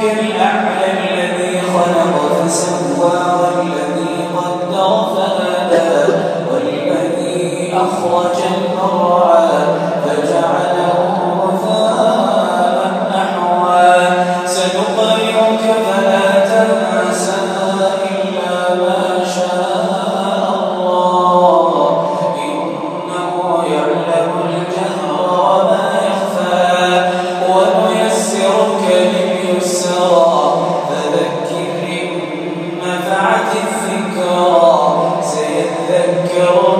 ربك الأعلى الذي خلق فسوى will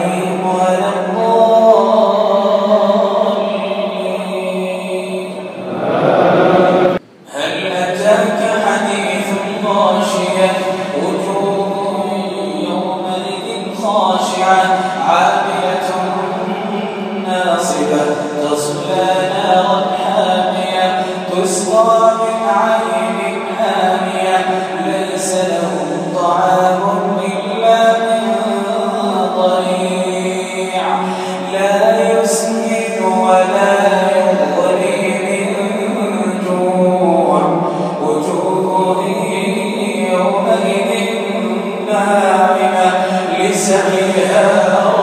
عليها